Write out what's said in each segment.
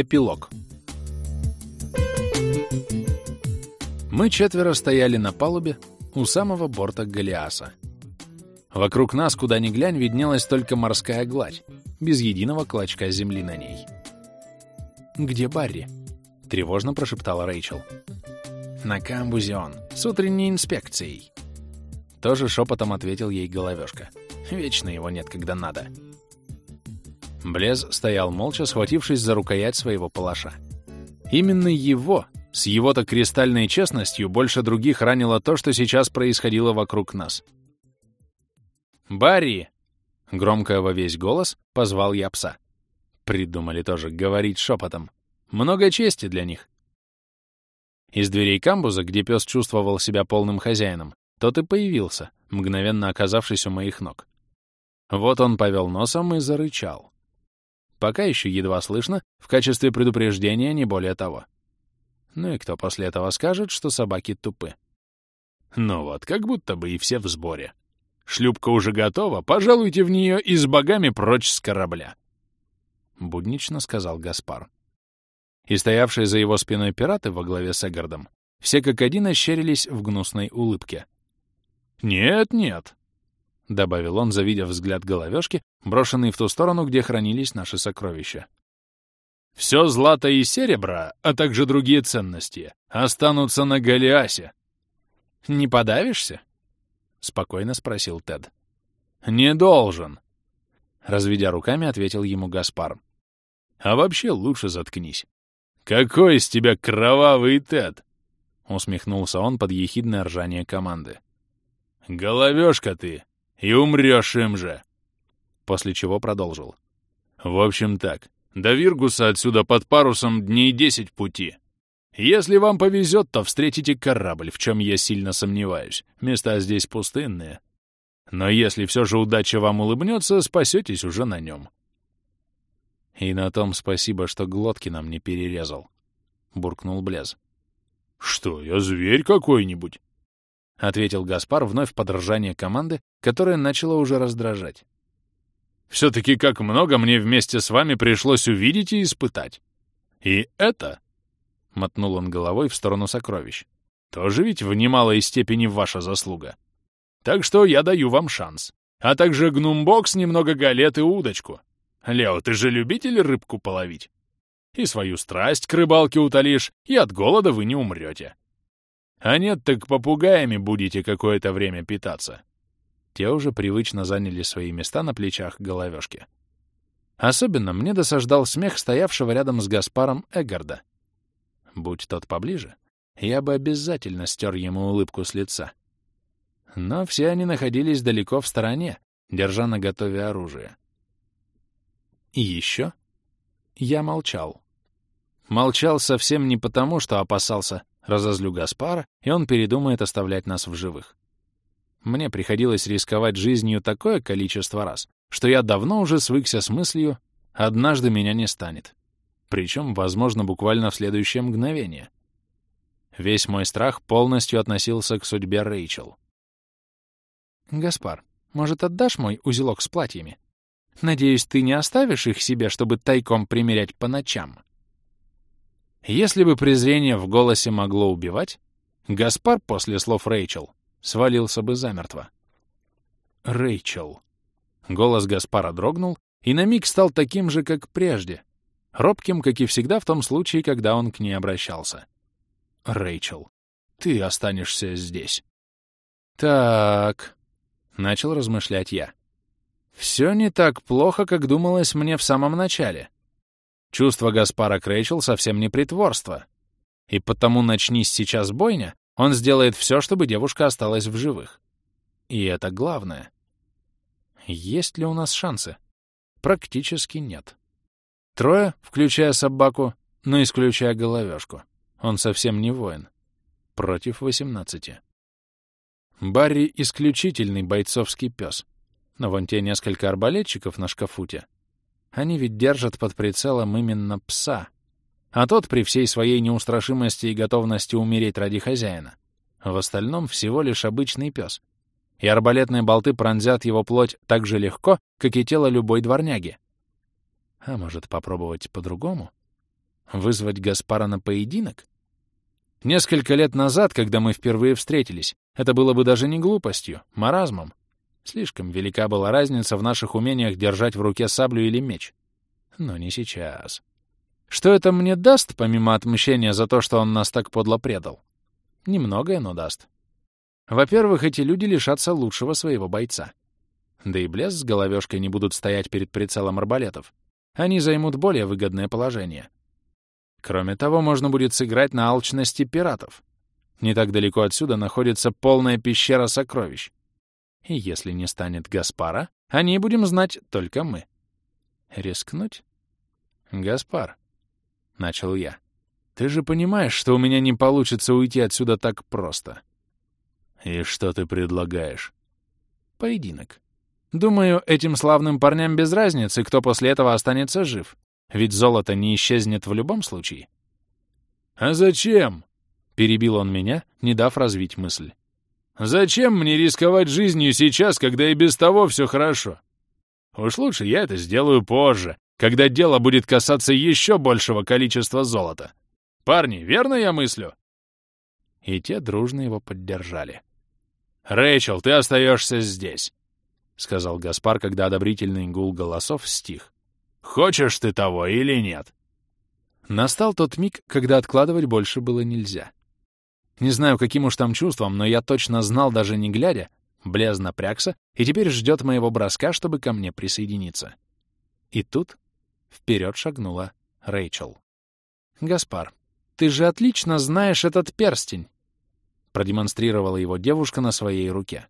Эпилог. Мы четверо стояли на палубе у самого борта Голиаса. Вокруг нас, куда ни глянь, виднелась только морская гладь, без единого клочка земли на ней. «Где Барри?» — тревожно прошептала Рэйчел. «На камбузе он, с утренней инспекцией». Тоже шепотом ответил ей головешка. «Вечно его нет, когда надо». Блез стоял молча, схватившись за рукоять своего палаша. Именно его, с его-то кристальной честностью, больше других ранило то, что сейчас происходило вокруг нас. «Барри!» — громко во весь голос позвал я пса. Придумали тоже говорить шепотом. Много чести для них. Из дверей камбуза, где пес чувствовал себя полным хозяином, тот и появился, мгновенно оказавшись у моих ног. Вот он повел носом и зарычал. Пока еще едва слышно, в качестве предупреждения не более того. Ну и кто после этого скажет, что собаки тупы? Ну вот, как будто бы и все в сборе. Шлюпка уже готова, пожалуйте в нее и с богами прочь с корабля. Буднично сказал Гаспар. И стоявшие за его спиной пираты во главе с Эгардом все как один ощерились в гнусной улыбке. «Нет-нет», — добавил он, завидя взгляд головешки, брошенный в ту сторону, где хранились наши сокровища. «Все злато и серебро, а также другие ценности, останутся на Голиасе». «Не подавишься?» — спокойно спросил Тед. «Не должен», — разведя руками, ответил ему Гаспар. «А вообще лучше заткнись. Какой из тебя кровавый Тед!» — усмехнулся он под ехидное ржание команды. «Головешка ты! И умрешь им же!» После чего продолжил. «В общем так, до Виргуса отсюда под парусом дней десять пути. Если вам повезет, то встретите корабль, в чем я сильно сомневаюсь. Места здесь пустынные. Но если все же удача вам улыбнется, спасетесь уже на нем». «И на том спасибо, что глотки нам не перерезал», — буркнул Блез. «Что, я зверь какой-нибудь?» — ответил Гаспар вновь под ржание команды, которая начала уже раздражать. «Все-таки как много мне вместе с вами пришлось увидеть и испытать. И это...» — мотнул он головой в сторону сокровищ. «Тоже ведь в немалой степени ваша заслуга. Так что я даю вам шанс. А также гнумбокс, немного галет и удочку. Лео, ты же любитель рыбку половить? И свою страсть к рыбалке утолишь, и от голода вы не умрете. А нет, так попугаями будете какое-то время питаться. Те уже привычно заняли свои места на плечах головешки. Особенно мне досаждал смех стоявшего рядом с Гаспаром Эггарда. Будь тот поближе, я бы обязательно стер ему улыбку с лица. Но все они находились далеко в стороне, держа на готове оружие. И еще я молчал. Молчал совсем не потому, что опасался, Разозлю Гаспара, и он передумает оставлять нас в живых. Мне приходилось рисковать жизнью такое количество раз, что я давно уже свыкся с мыслью «однажды меня не станет». Причем, возможно, буквально в следующее мгновение. Весь мой страх полностью относился к судьбе Рэйчел. «Гаспар, может, отдашь мой узелок с платьями? Надеюсь, ты не оставишь их себе, чтобы тайком примерять по ночам?» Если бы презрение в голосе могло убивать, Гаспар после слов Рэйчел свалился бы замертво. Рэйчел. Голос Гаспара дрогнул и на миг стал таким же, как прежде, робким, как и всегда в том случае, когда он к ней обращался. Рэйчел, ты останешься здесь. Так, начал размышлять я. Все не так плохо, как думалось мне в самом начале. Чувство Гаспара Крейчел совсем не притворство. И потому начнись сейчас бойня, он сделает все, чтобы девушка осталась в живых. И это главное. Есть ли у нас шансы? Практически нет. Трое, включая собаку, но исключая головешку. Он совсем не воин. Против восемнадцати. Барри — исключительный бойцовский пес. Но вон те несколько арбалетчиков на шкафуте они ведь держат под прицелом именно пса. А тот при всей своей неустрашимости и готовности умереть ради хозяина. В остальном всего лишь обычный пес. И арбалетные болты пронзят его плоть так же легко, как и тело любой дворняги. А может, попробовать по-другому? Вызвать Гаспара на поединок? Несколько лет назад, когда мы впервые встретились, это было бы даже не глупостью, маразмом. Слишком велика была разница в наших умениях держать в руке саблю или меч. Но не сейчас. Что это мне даст, помимо отмщения за то, что он нас так подло предал? Немногое, но даст. Во-первых, эти люди лишатся лучшего своего бойца. Да и Блес с головешкой не будут стоять перед прицелом арбалетов. Они займут более выгодное положение. Кроме того, можно будет сыграть на алчности пиратов. Не так далеко отсюда находится полная пещера сокровищ. И если не станет Гаспара, о ней будем знать только мы. Рискнуть? Гаспар, — начал я, — ты же понимаешь, что у меня не получится уйти отсюда так просто. И что ты предлагаешь? Поединок. Думаю, этим славным парням без разницы, кто после этого останется жив. Ведь золото не исчезнет в любом случае. «А зачем?» — перебил он меня, не дав развить мысль. «Зачем мне рисковать жизнью сейчас, когда и без того все хорошо? Уж лучше я это сделаю позже, когда дело будет касаться еще большего количества золота. Парни, верно я мыслю?» И те дружно его поддержали. «Рэйчел, ты остаешься здесь», — сказал Гаспар, когда одобрительный гул голосов стих. Хочешь ты того или нет?» Настал тот миг, когда откладывать больше было нельзя. Не знаю, каким уж там чувством, но я точно знал, даже не глядя, Блез напрягся и теперь ждет моего броска, чтобы ко мне присоединиться. И тут вперед шагнула Рэйчел. «Гаспар, ты же отлично знаешь этот перстень!» Продемонстрировала его девушка на своей руке.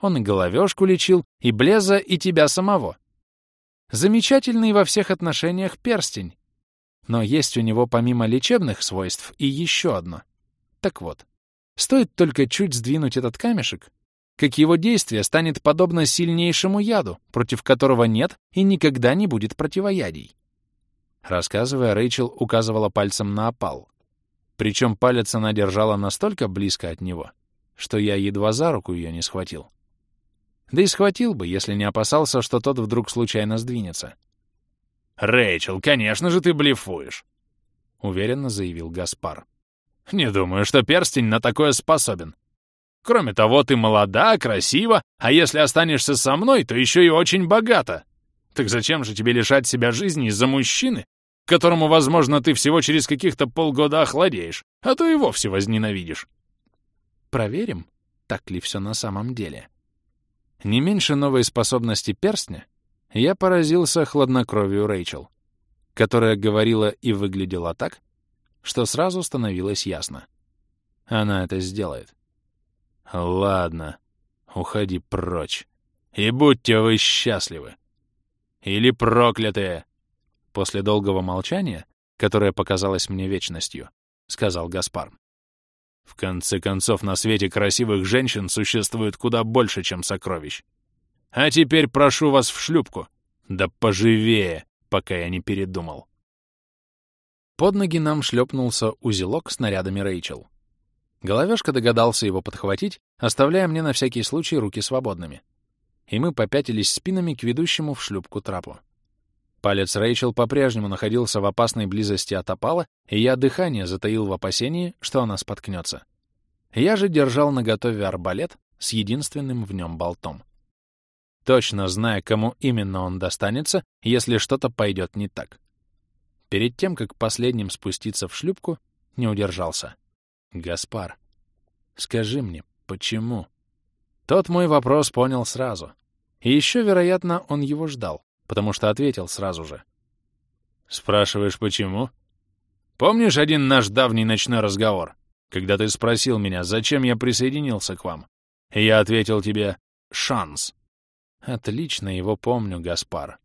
Он и головешку лечил, и Блеза, и тебя самого. Замечательный во всех отношениях перстень. Но есть у него помимо лечебных свойств и еще одно. Так вот, стоит только чуть сдвинуть этот камешек, как его действие станет подобно сильнейшему яду, против которого нет и никогда не будет противоядий. Рассказывая, Рэйчел указывала пальцем на опал. Причем палец она держала настолько близко от него, что я едва за руку ее не схватил. Да и схватил бы, если не опасался, что тот вдруг случайно сдвинется. «Рэйчел, конечно же ты блефуешь!» — уверенно заявил Гаспар. «Не думаю, что перстень на такое способен. Кроме того, ты молода, красива, а если останешься со мной, то еще и очень богата. Так зачем же тебе лишать себя жизни из-за мужчины, которому, возможно, ты всего через каких-то полгода охладеешь, а то и вовсе возненавидишь?» «Проверим, так ли все на самом деле». Не меньше новой способности перстня я поразился хладнокровию Рэйчел, которая говорила и выглядела так, что сразу становилось ясно. Она это сделает. Ладно, уходи прочь. И будьте вы счастливы. Или проклятые. После долгого молчания, которое показалось мне вечностью, сказал Гаспар. В конце концов, на свете красивых женщин существует куда больше, чем сокровищ. А теперь прошу вас в шлюпку. Да поживее, пока я не передумал. Под ноги нам шлепнулся узелок с нарядами Рэйчел. Головешка догадался его подхватить, оставляя мне на всякий случай руки свободными. И мы попятились спинами к ведущему в шлюпку трапу. Палец Рэйчел по-прежнему находился в опасной близости от опала, и я дыхание затаил в опасении, что она споткнется. Я же держал наготове арбалет с единственным в нем болтом. Точно зная, кому именно он достанется, если что-то пойдет не так. Перед тем, как последним спуститься в шлюпку, не удержался. «Гаспар, скажи мне, почему?» Тот мой вопрос понял сразу. И еще, вероятно, он его ждал потому что ответил сразу же. «Спрашиваешь, почему?» «Помнишь один наш давний ночной разговор, когда ты спросил меня, зачем я присоединился к вам?» Я ответил тебе «шанс». «Отлично его помню, Гаспар.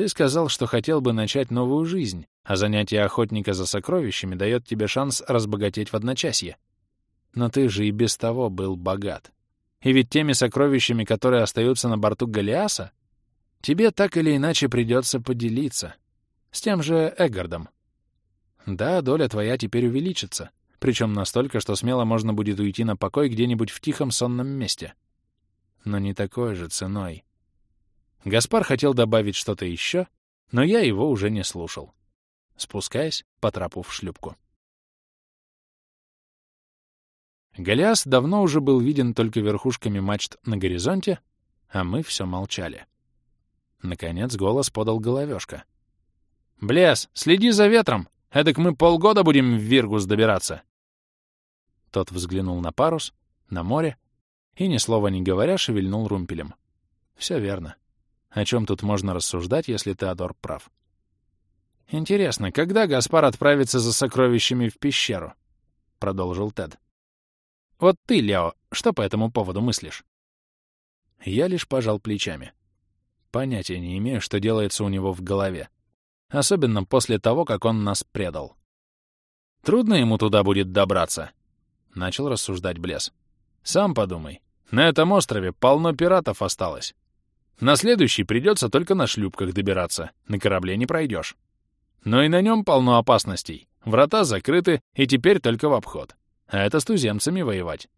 Ты сказал, что хотел бы начать новую жизнь, а занятие охотника за сокровищами дает тебе шанс разбогатеть в одночасье. Но ты же и без того был богат. И ведь теми сокровищами, которые остаются на борту Голиаса, Тебе так или иначе придется поделиться. С тем же Эггардом. Да, доля твоя теперь увеличится, причем настолько, что смело можно будет уйти на покой где-нибудь в тихом сонном месте. Но не такой же ценой. Гаспар хотел добавить что-то еще, но я его уже не слушал. спускаясь по трапу в шлюпку. Голиас давно уже был виден только верхушками мачт на горизонте, а мы все молчали. Наконец голос подал головешка. «Блес, следи за ветром! Эдак мы полгода будем в Виргус добираться!» Тот взглянул на парус, на море и, ни слова не говоря, шевельнул румпелем. Все верно. О чем тут можно рассуждать, если Теодор прав? «Интересно, когда Гаспар отправится за сокровищами в пещеру?» — продолжил Тед. «Вот ты, Лео, что по этому поводу мыслишь?» Я лишь пожал плечами. Понятия не имею, что делается у него в голове. Особенно после того, как он нас предал. «Трудно ему туда будет добраться», — начал рассуждать Блес. «Сам подумай. На этом острове полно пиратов осталось. На следующий придется только на шлюпках добираться. На корабле не пройдешь. Но и на нем полно опасностей. Врата закрыты, и теперь только в обход. А это с туземцами воевать.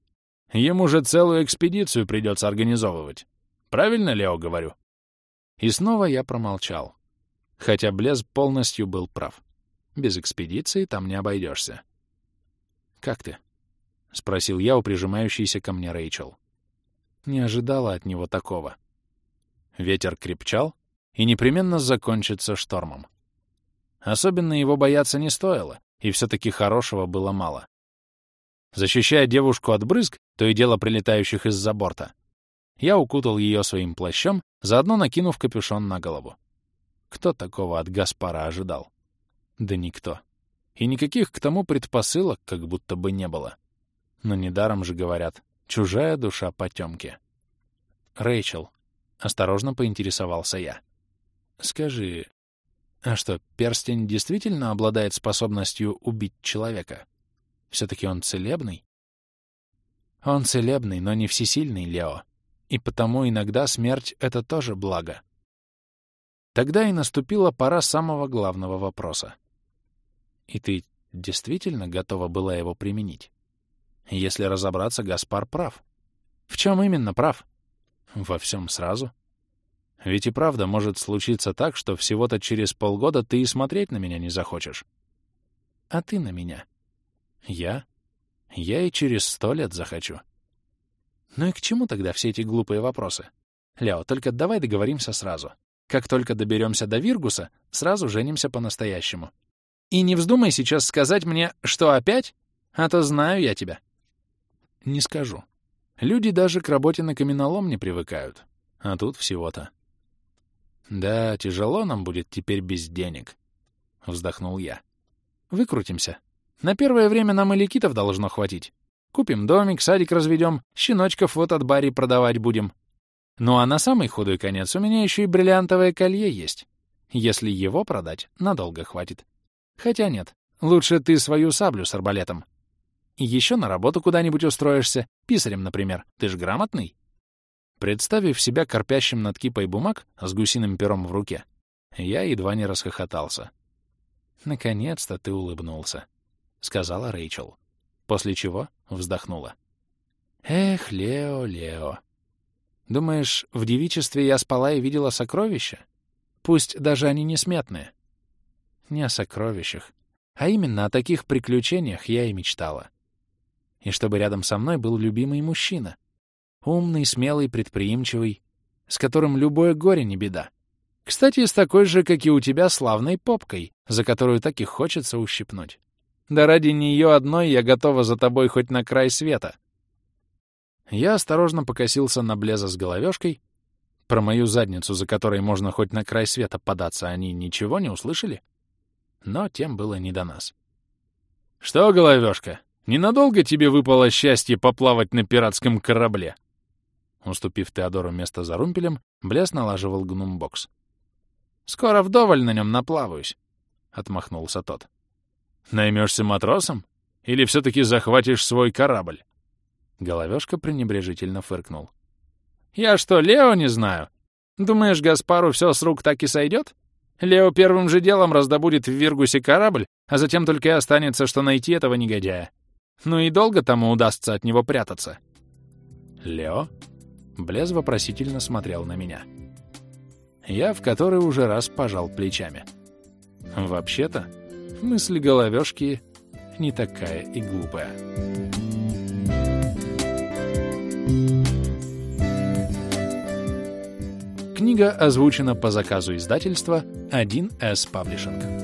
Ему же целую экспедицию придется организовывать. Правильно, Лео, говорю? И снова я промолчал. Хотя Блез полностью был прав. Без экспедиции там не обойдешься. «Как ты?» — спросил я у прижимающейся ко мне Рэйчел. Не ожидала от него такого. Ветер крепчал и непременно закончится штормом. Особенно его бояться не стоило, и все-таки хорошего было мало. Защищая девушку от брызг, то и дело прилетающих из-за борта, я укутал ее своим плащом, заодно накинув капюшон на голову. Кто такого от Гаспара ожидал? Да никто. И никаких к тому предпосылок как будто бы не было. Но недаром же говорят, чужая душа потемки. Рэйчел, осторожно поинтересовался я. Скажи, а что, перстень действительно обладает способностью убить человека? Все-таки он целебный? Он целебный, но не всесильный, Лео. И потому иногда смерть — это тоже благо. Тогда и наступила пора самого главного вопроса. И ты действительно готова была его применить? Если разобраться, Гаспар прав. В чем именно прав? Во всем сразу. Ведь и правда может случиться так, что всего-то через полгода ты и смотреть на меня не захочешь. А ты на меня. Я? Я и через сто лет захочу. Ну и к чему тогда все эти глупые вопросы? Ляо, только давай договоримся сразу. Как только доберемся до Виргуса, сразу женимся по-настоящему. И не вздумай сейчас сказать мне, что опять, а то знаю я тебя. Не скажу. Люди даже к работе на каменолом не привыкают. А тут всего-то. «Да, тяжело нам будет теперь без денег», — вздохнул я. «Выкрутимся. На первое время нам и ликитов должно хватить. Купим домик, садик разведем, щеночков вот от Барри продавать будем. Ну а на самый худой конец у меня еще и бриллиантовое колье есть. Если его продать, надолго хватит. Хотя нет, лучше ты свою саблю с арбалетом. И еще на работу куда-нибудь устроишься, писарем, например. Ты ж грамотный. Представив себя корпящим над кипой бумаг с гусиным пером в руке, я едва не расхохотался. «Наконец-то ты улыбнулся», — сказала Рэйчел, после чего вздохнула. «Эх, Лео, Лео. Думаешь, в девичестве я спала и видела сокровища? Пусть даже они несметные. Не о сокровищах, а именно о таких приключениях я и мечтала. И чтобы рядом со мной был любимый мужчина, Умный, смелый, предприимчивый, с которым любое горе не беда. Кстати, с такой же, как и у тебя, славной попкой, за которую так и хочется ущипнуть. Да ради нее одной я готова за тобой хоть на край света. Я осторожно покосился на Блеза с головешкой. Про мою задницу, за которой можно хоть на край света податься, они ничего не услышали? Но тем было не до нас. «Что, головешка, ненадолго тебе выпало счастье поплавать на пиратском корабле?» Уступив Теодору место за румпелем, Блес налаживал гнумбокс. «Скоро вдоволь на нем наплаваюсь», — отмахнулся тот. «Наймешься матросом? Или все-таки захватишь свой корабль?» Головешка пренебрежительно фыркнул. «Я что, Лео не знаю? Думаешь, Гаспару все с рук так и сойдет? Лео первым же делом раздобудет в Виргусе корабль, а затем только и останется, что найти этого негодяя. Ну и долго тому удастся от него прятаться. Лео? Блез вопросительно смотрел на меня. Я в который уже раз пожал плечами. Вообще-то, мысль головешки не такая и глупая. Книга озвучена по заказу издательства 1С Паблишинг.